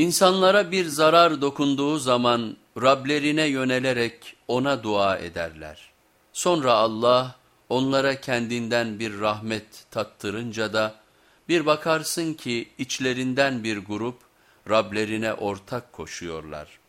İnsanlara bir zarar dokunduğu zaman Rablerine yönelerek ona dua ederler. Sonra Allah onlara kendinden bir rahmet tattırınca da bir bakarsın ki içlerinden bir grup Rablerine ortak koşuyorlar.